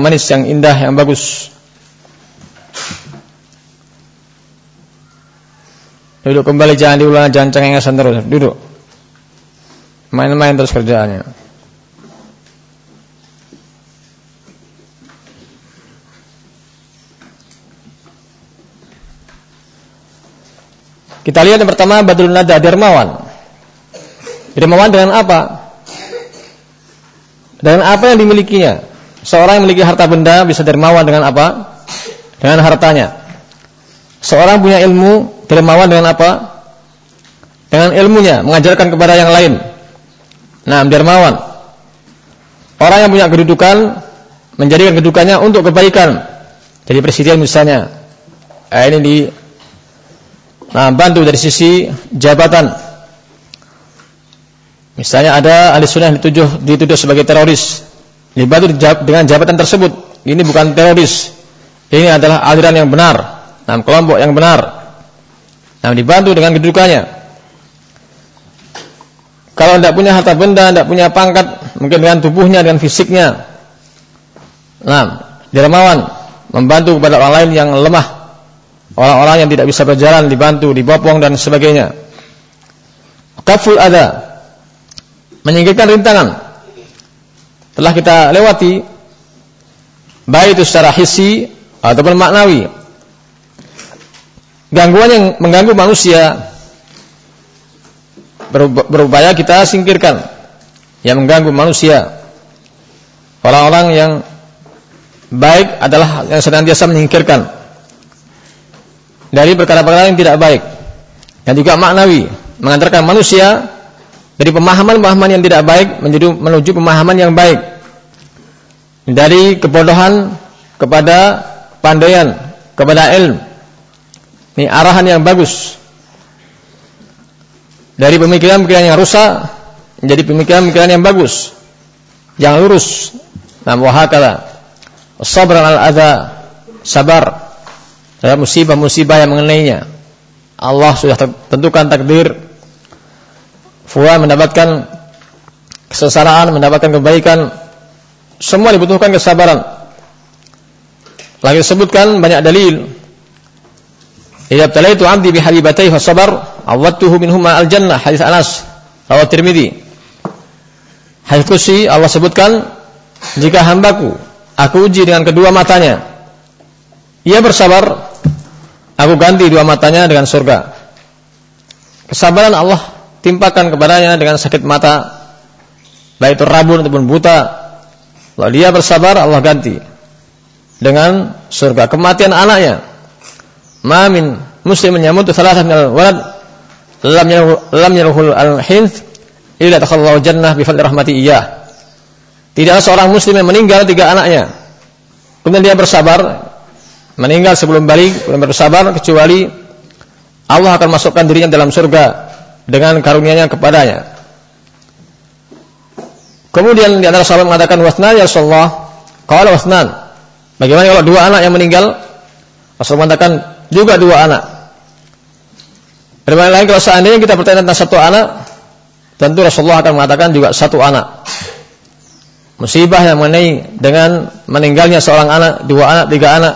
manis yang indah yang bagus. Duduk kembali jangan diulang jangan cengengesan terus. Duduk. Main-main terus kerjaannya. Kita lihat yang pertama Badrul Nada dermawan. Dermawan dengan apa? Dengan apa yang dimilikinya? Seorang yang memiliki harta benda bisa dermawan dengan apa? Dengan hartanya. Seorang punya ilmu dermawan dengan apa? Dengan ilmunya, mengajarkan kepada yang lain. Nah, dermawan. Orang yang punya kedudukan menjadikan kedudukannya untuk kebaikan. Jadi presiden misalnya, eh, ini di Nah, bantu dari sisi jabatan. Misalnya ada ahli sunnah dituduh, dituduh sebagai teroris. Dibantu dengan jabatan tersebut. Ini bukan teroris. Ini adalah aliran yang benar. Nah, kelompok yang benar. Nah, dibantu dengan kedudukannya. Kalau tidak punya harta benda, tidak punya pangkat, mungkin dengan tubuhnya, dengan fisiknya. Nah, dermawan membantu kepada orang lain yang lemah orang-orang yang tidak bisa berjalan dibantu, dibopong dan sebagainya. Kaful ada menyingkirkan rintangan. Telah kita lewati baik itu secara hissi ataupun maknawi. Gangguan yang mengganggu manusia berupaya kita singkirkan yang mengganggu manusia. Orang-orang yang baik adalah yang senantiasa menyingkirkan dari perkara-perkara yang tidak baik dan juga maknawi mengantarkan manusia dari pemahaman-pemahaman yang tidak baik menjadi menuju pemahaman yang baik. Dari kebodohan kepada pandaian kepada ilmu ini arahan yang bagus. Dari pemikiran-pemikiran yang rusak menjadi pemikiran-pemikiran yang bagus. Yang lurus. Nah wahakala. Sabran al adha sabar. Ada musibah-musibah yang mengenainya. Allah sudah tentukan takdir. Fulan mendapatkan kesengsaraan, mendapatkan kebaikan. Semua dibutuhkan kesabaran. Lagi disebutkan banyak dalil. Idza talaitu 'abdi bihabibatayhi fasabar, awwadtuhu minhuma al-jannah. Hadis Anas, rawat Tirmizi. Hadis kursi Allah sebutkan, jika hambaku aku uji dengan kedua matanya, ia bersabar, Aku ganti dua matanya dengan surga. Kesabaran Allah timpakan kepadanya dengan sakit mata, baik itu rabun ataupun buta. Kalau dia bersabar, Allah ganti dengan surga. Kematian anaknya, mamin muslim menyambut salah satu walad lam yaruhul al-hinth illa takhallahu jannah bi rahmati iyah. Tidak seorang muslim yang meninggal tiga anaknya. Kemudian dia bersabar, meninggal sebelum balik, belum bersabar kecuali Allah akan masukkan dirinya dalam surga dengan karunia-Nya kepadanya. Kemudian di antara sahabat mengatakan wasnan ya Rasulullah. Kalau wasnan. Bagaimana kalau dua anak yang meninggal? Rasul mengatakan juga dua anak. Berbalik lain kalau seandainya kita bertanya tentang satu anak, tentu Rasulullah akan mengatakan juga satu anak. Musibah yang mengenai dengan meninggalnya seorang anak, dua anak, tiga anak,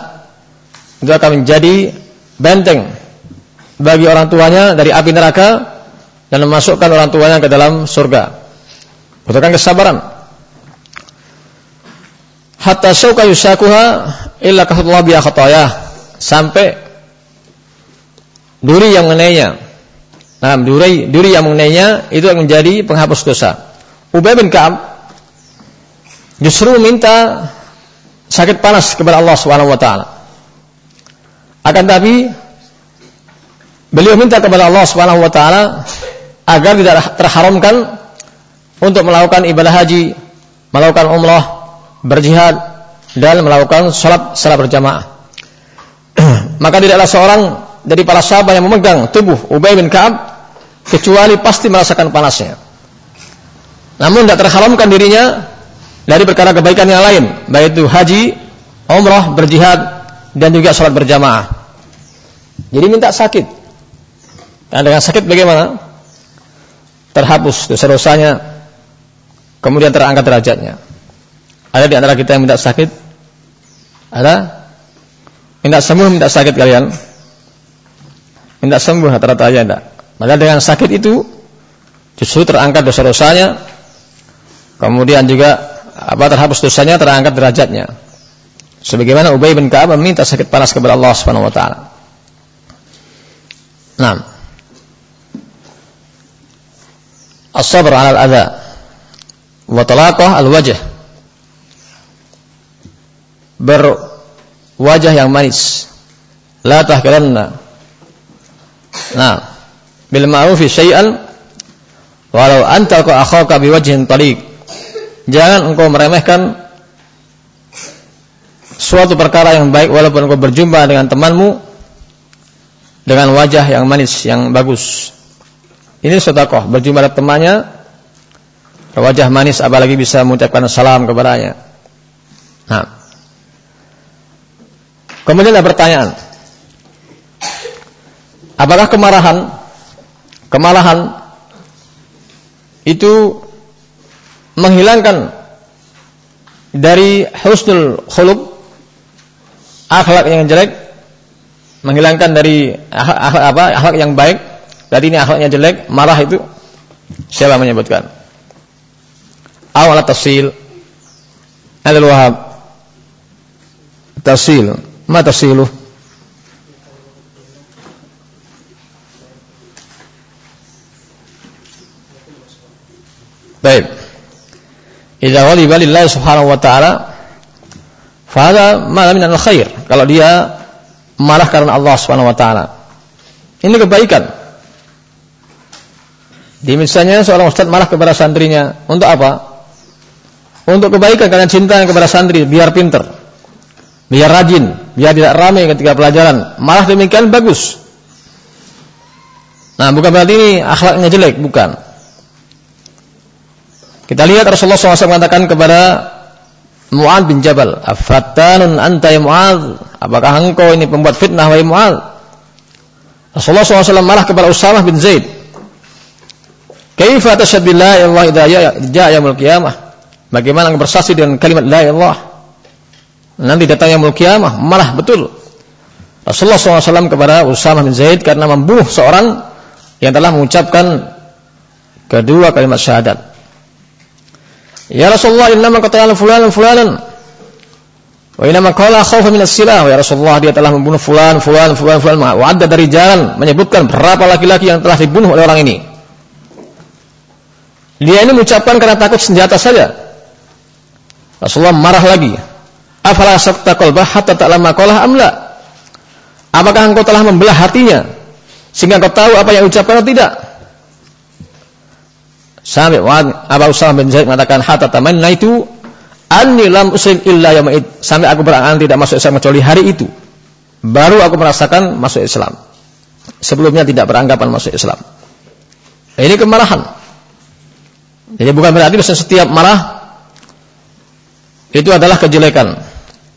itu akan menjadi benteng bagi orang tuanya dari api neraka dan memasukkan orang tuanya ke dalam surga. Butuhkan kesabaran. Hatta syauka yusakuha illa kahullah biya khatayah. Sampai duri yang mengenainya. Nah, duri, duri yang mengenainya itu akan menjadi penghapus dosa. Ubay bin Ka'ab justru minta sakit panas kepada Allah Subhanahu wa taala. Akan tapi beliau minta kepada Allah Subhanahu wa taala agar tidak terharamkan untuk melakukan ibadah haji, melakukan umrah, berjihad dan melakukan salat salat berjamaah. Maka tidaklah seorang dari para sahabat yang memegang tubuh Ubay bin Ka'ab kecuali pasti merasakan panasnya. Namun tidak terharamkan dirinya dari perkara kebaikan yang lain, baik itu haji, umrah, berjihad dan juga sholat berjamaah. Jadi minta sakit. Dan dengan sakit bagaimana? Terhapus dosa-dosanya, kemudian terangkat derajatnya. Ada di antara kita yang minta sakit, Ada? Minta sembuh, minta sakit kalian? Minta sembuh rata-rata aja enggak. Maka dengan sakit itu justru terangkat dosa-dosanya. Kemudian juga apa terhapus dosanya, terangkat derajatnya. Sebagaimana Ubay bin Ka'ab meminta sakit panas kepada Allah Subhanahu wa taala. Nah. As-sabr 'ala al-adha wa talaqah al-wajh. Berwajah yang manis. La tahkiranna. Nah, bil ma'rufi syai'an walau anta akhaka biwajhin taliq. Jangan engkau meremehkan suatu perkara yang baik walaupun engkau berjumpa dengan temanmu dengan wajah yang manis, yang bagus. Ini sedekah, berjumpa temannya wajah manis apalagi bisa mengucapkan salam kepadanya. Nah. Kemudian ada pertanyaan. Apakah kemarahan kemarahan itu menghilangkan dari husnul khuluq akhlak yang jelek menghilangkan dari akhlak apa akhlak yang baik berarti ini akhlaknya jelek marah itu siapa menyebutkan awal tafsil Adil Wahab tafsil ma tafsiluh Baik. Idza ghadiba lillahi subhanahu wa ta'ala Fahada malah minal khair. Kalau dia marah karena Allah Subhanahu wa taala. Ini kebaikan. Misalnya seorang ustaz marah kepada santrinya untuk apa? Untuk kebaikan karena cinta kepada santri biar pinter. Biar rajin, biar tidak ramai ketika pelajaran. Marah demikian bagus. Nah, bukan berarti ini akhlaknya jelek, bukan. Kita lihat Rasulullah SAW mengatakan kepada Mu'ad bin Jabal, "Afattanun anta ya Mu'ad? Apakah engkau ini pembuat fitnah wahai Mu'ad?" Rasulullah SAW marah kepada Usamah bin Zaid. "Kaifa tashhadu la ilaha idza ja'a yaumul qiyamah?" Bagaimana bersaksi dengan kalimat la ilaha Nanti datang yaumul qiyamah, marah betul. Rasulullah SAW kepada Usamah bin Zaid karena membunuh seorang yang telah mengucapkan kedua kalimat syahadat. Ya Rasulullah innama qatala fulanan fulanan. Wa innama qala khaufa min as-silah. Ya Rasulullah dia telah membunuh fulan fulan fulan fulan. Wa dari jalan menyebutkan berapa laki-laki yang telah dibunuh oleh orang ini. Dia ini mengucapkan karena takut senjata saja. Rasulullah marah lagi. Afala sakta qalbah hatta ta'lama qala amla? Apakah engkau telah membelah hatinya sehingga engkau tahu apa yang ucapkan atau tidak? Sampai Abu Usama bin Zaid mengatakan hatta tamanna itu anni lam uslim illa yaumaid. Sampai aku berangan tidak masuk Islam kecuali hari itu. Baru aku merasakan masuk Islam. Sebelumnya tidak beranggapan masuk Islam. Ini kemarahan. Jadi bukan berarti setiap marah itu adalah kejelekan.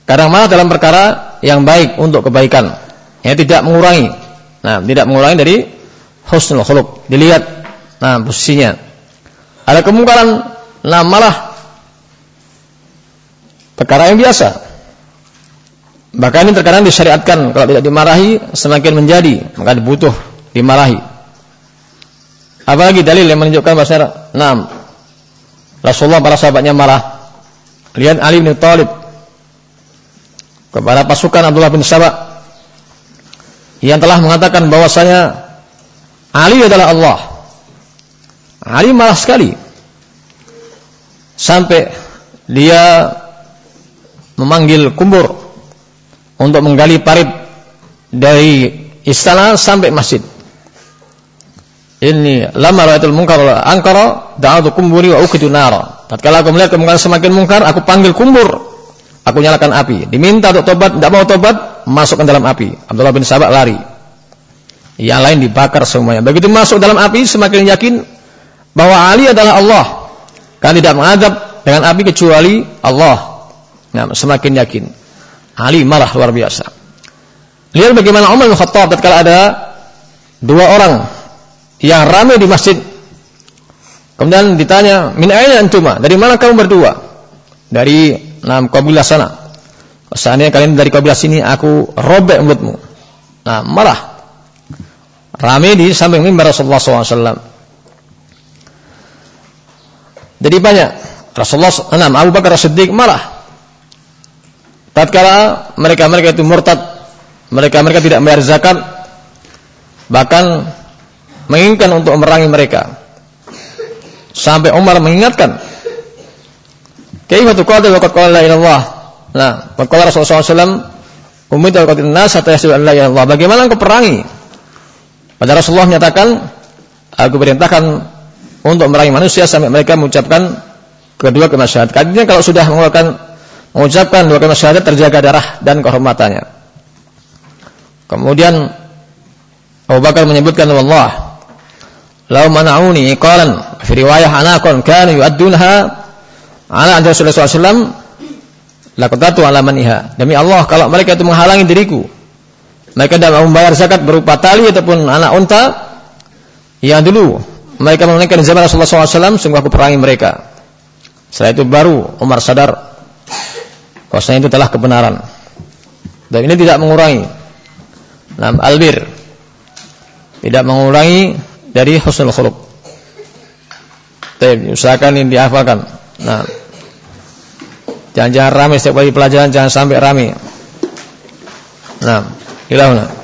Kadang marah dalam perkara yang baik untuk kebaikan. Ya tidak mengurangi. Nah, tidak mengurangi dari husnul khuluq. Dilihat nah posisinya. Ada kemungkaran, nah malah perkara yang biasa. Bahkan ini terkadang disyariatkan kalau tidak dimarahi semakin menjadi, maka dibutuh dimarahi. Apalagi dalil yang menunjukkan bahasa Nah, Rasulullah para sahabatnya marah. Lihat Ali bin Thalib kepada pasukan Abdullah bin Sabah yang telah mengatakan bahwasanya Ali adalah Allah. Ali marah sekali. Sampai dia memanggil kumbur untuk menggali parit dari istana sampai masjid. Ini lama rawatul munkar angkara da'atu kumburi wa ukitu nara. Tatkala aku melihat kemungkaran semakin mungkar, aku panggil kumbur. Aku nyalakan api. Diminta untuk tobat, tidak mau tobat, masukkan dalam api. Abdullah bin Sabak lari. Yang lain dibakar semuanya. Begitu masuk dalam api, semakin yakin bahwa Ali adalah Allah. Kan tidak mengadab dengan api kecuali Allah. Nah, semakin yakin. Ali marah luar biasa. Lihat bagaimana Umar bin Khattab ketika ada dua orang yang ramai di masjid. Kemudian ditanya, "Min aina antuma?" Dari mana kamu berdua? Dari enam kabilah sana. seandainya kalian dari kabilah sini aku robek mulutmu. Nah, marah. Rame di samping mimbar Rasulullah SAW. Jadi banyak. Rasulullah enam Abu Bakar Siddiq marah. Tatkala mereka-mereka itu murtad, mereka-mereka tidak membayar zakat, bahkan menginginkan untuk memerangi mereka. Sampai Umar mengingatkan, "Kaifa tuqatil wa qad qala la ilallah?" Nah, qala Rasulullah SAW, "Umitu qatil nas hatta yashhadu la ilaha Bagaimana engkau perangi? Pada Rasulullah menyatakan, "Aku perintahkan untuk merangi manusia sampai mereka mengucapkan kedua kalimat syahadat. Artinya kalau sudah mengeluarkan mengucapkan dua kalimat syahadat terjaga darah dan kehormatannya. Kemudian Abu Bakar menyebutkan Allah Lau mana'uni iqalan fi riwayah anakun kanu yu'addunha ala anjur Rasulullah SAW lakutatu ala maniha. Demi Allah kalau mereka itu menghalangi diriku mereka tidak membayar zakat berupa tali ataupun anak unta yang dulu mereka menunaikan zaman Rasulullah SAW sungguh aku perangi mereka setelah itu baru Umar sadar bahwasanya itu telah kebenaran. Dan ini tidak mengurangi nam albir. Tidak mengurangi dari husnul khuluq. Tapi usahakan ini dihafalkan. Nah, jangan jangan ramai setiap kali pelajaran jangan sampai ramai. Nah, ilahuna.